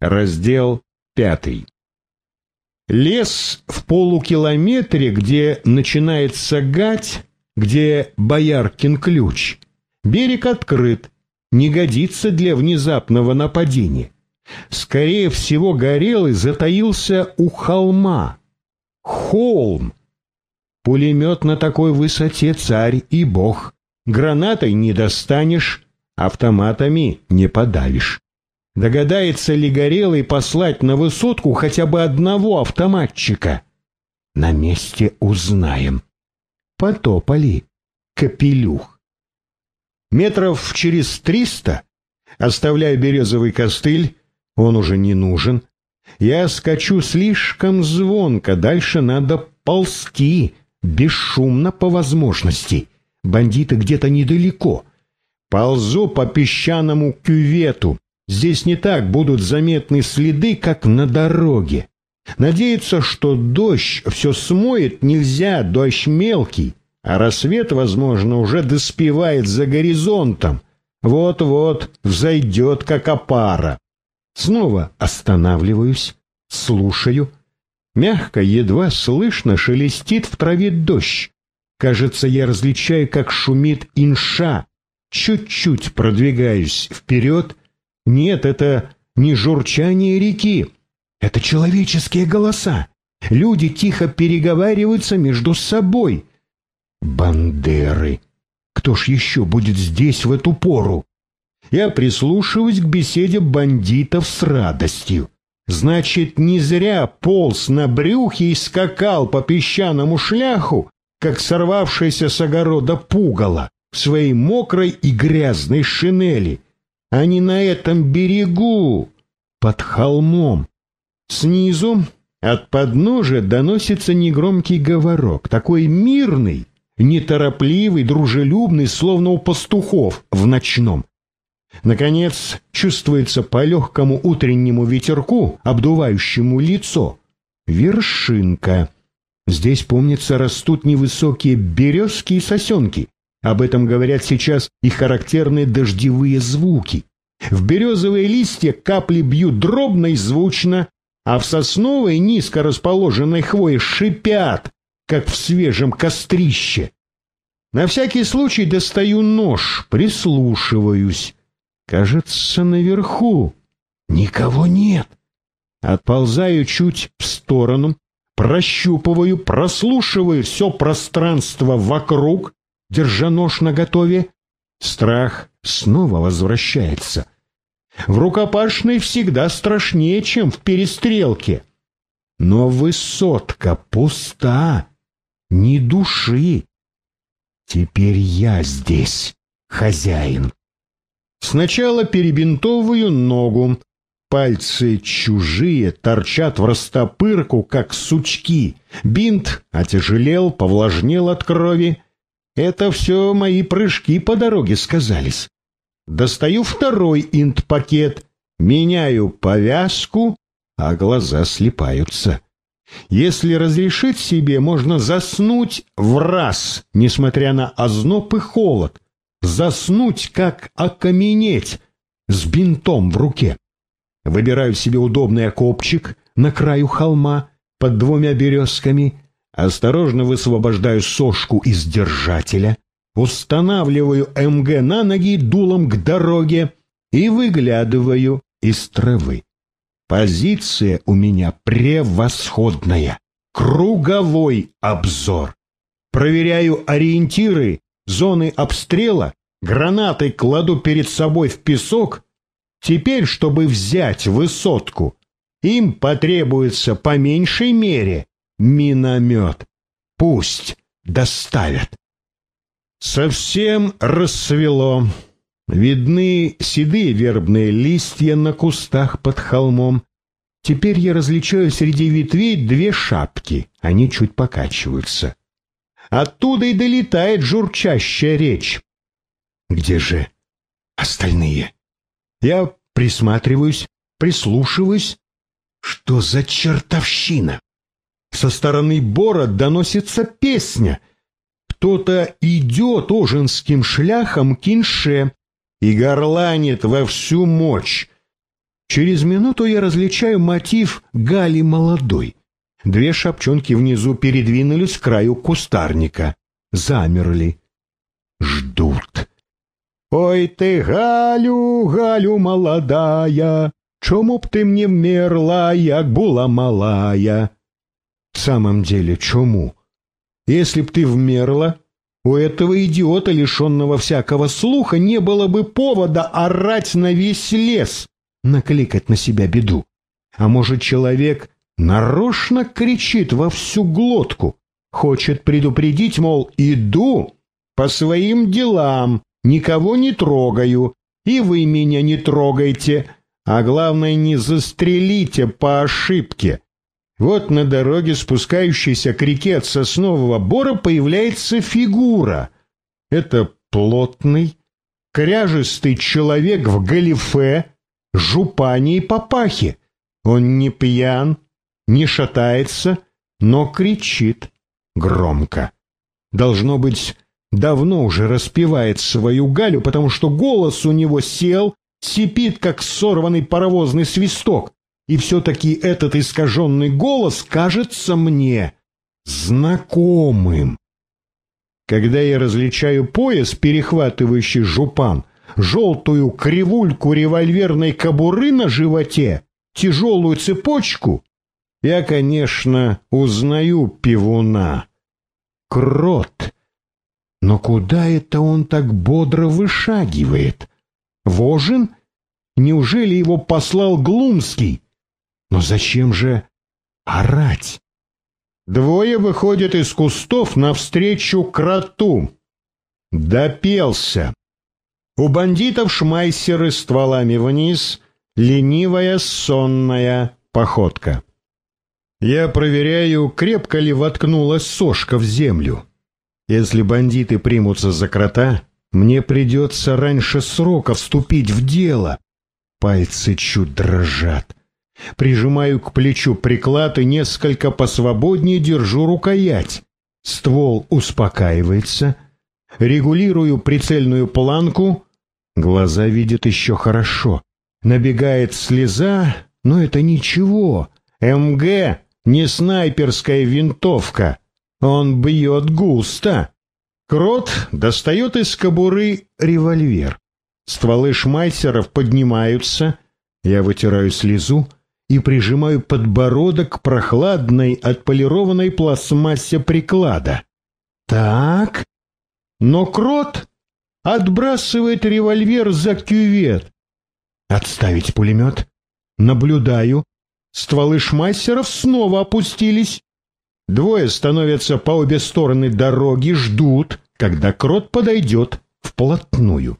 Раздел пятый. Лес в полукилометре, где начинается гать, где Бояркин ключ. Берег открыт, не годится для внезапного нападения. Скорее всего, Горелый затаился у холма. Холм. Пулемет на такой высоте царь и бог. Гранатой не достанешь, автоматами не подавишь. Догадается ли Горелый послать на высотку хотя бы одного автоматчика? На месте узнаем. Потопали. Капелюх. Метров через триста, оставляя березовый костыль, он уже не нужен, я скачу слишком звонко, дальше надо ползти, бесшумно по возможности. Бандиты где-то недалеко. Ползу по песчаному кювету, Здесь не так будут заметны следы, как на дороге. Надеяться, что дождь все смоет, нельзя, дождь мелкий, а рассвет, возможно, уже доспевает за горизонтом. Вот-вот взойдет, как опара. Снова останавливаюсь, слушаю. Мягко, едва слышно шелестит в траве дождь. Кажется, я различаю, как шумит инша. Чуть-чуть продвигаюсь вперед, нет, это не журчание реки. Это человеческие голоса. Люди тихо переговариваются между собой. Бандеры. Кто ж еще будет здесь в эту пору? Я прислушиваюсь к беседе бандитов с радостью. Значит, не зря полз на брюхе и скакал по песчаному шляху, как сорвавшаяся с огорода пугало в своей мокрой и грязной шинели — а не на этом берегу, под холмом. Снизу от подножия доносится негромкий говорок, такой мирный, неторопливый, дружелюбный, словно у пастухов в ночном. Наконец, чувствуется по легкому утреннему ветерку, обдувающему лицо, вершинка. Здесь, помнится, растут невысокие березки и сосенки, об этом говорят сейчас и характерные дождевые звуки. В березовые листья капли бьют дробно и звучно, а в сосновой низко расположенной хвое шипят, как в свежем кострище. На всякий случай достаю нож, прислушиваюсь. Кажется, наверху никого нет. Отползаю чуть в сторону, прощупываю, прослушиваю все пространство вокруг, держа нож наготове, страх снова возвращается. В рукопашной всегда страшнее, чем в перестрелке. Но высотка пуста, ни души. Теперь я здесь, хозяин. Сначала перебинтовываю ногу. Пальцы чужие торчат в растопырку, как сучки. Бинт отяжелел, повлажнел от крови. Это все мои прыжки по дороге сказались. Достаю второй инт-пакет, меняю повязку, а глаза слипаются. Если разрешить себе, можно заснуть в раз, несмотря на озноб и холод. Заснуть, как окаменеть, с бинтом в руке. Выбираю себе удобный окопчик на краю холма под двумя березками, Осторожно высвобождаю сошку из держателя, устанавливаю МГ на ноги дулом к дороге и выглядываю из травы. Позиция у меня превосходная. Круговой обзор. Проверяю ориентиры, зоны обстрела, гранатой кладу перед собой в песок. Теперь, чтобы взять высотку, им потребуется по меньшей мере миномет. Пусть доставят. Совсем рассвело. Видны седые вербные листья на кустах под холмом. Теперь я различаю среди ветвей две шапки. Они чуть покачиваются. Оттуда и долетает журчащая речь. Где же остальные? Я присматриваюсь, прислушиваюсь. Что за чертовщина? Со стороны бора доносится песня. Кто-то идет ожинским шляхом кинше и горланит во всю мощь. Через минуту я различаю мотив Гали молодой. Две шапчонки внизу передвинулись к краю кустарника. Замерли. Ждут. «Ой ты, Галю, Галю молодая, чому б ты мне вмерла, як була малая?» В самом деле, чему? Если б ты вмерла, у этого идиота, лишенного всякого слуха, не было бы повода орать на весь лес, накликать на себя беду. А может, человек нарочно кричит во всю глотку, хочет предупредить, мол, иду по своим делам, никого не трогаю, и вы меня не трогайте, а главное, не застрелите по ошибке. Вот на дороге, спускающейся к реке от соснового бора, появляется фигура. Это плотный, кряжистый человек в галифе, жупане и папахе. Он не пьян, не шатается, но кричит громко. Должно быть, давно уже распевает свою Галю, потому что голос у него сел, сипит, как сорванный паровозный свисток и все-таки этот искаженный голос кажется мне знакомым. Когда я различаю пояс, перехватывающий жупан, желтую кривульку револьверной кобуры на животе, тяжелую цепочку, я, конечно, узнаю пивуна. Крот. Но куда это он так бодро вышагивает? Вожин? Неужели его послал Глумский? Но зачем же орать? Двое выходят из кустов навстречу кроту. Допелся. У бандитов шмайсеры стволами вниз, ленивая сонная походка. Я проверяю, крепко ли воткнулась сошка в землю. Если бандиты примутся за крота, мне придется раньше срока вступить в дело. Пальцы чуть дрожат. Прижимаю к плечу приклад и несколько посвободнее держу рукоять. Ствол успокаивается. Регулирую прицельную планку. Глаза видят еще хорошо. Набегает слеза, но это ничего. МГ не снайперская винтовка. Он бьет густо. Крот достает из кобуры револьвер. Стволы шмайсеров поднимаются. Я вытираю слезу и прижимаю подбородок к прохладной отполированной пластмассе приклада. Так, но крот отбрасывает револьвер за кювет. Отставить пулемет. Наблюдаю. Стволы шмайсеров снова опустились. Двое становятся по обе стороны дороги, ждут, когда крот подойдет вплотную.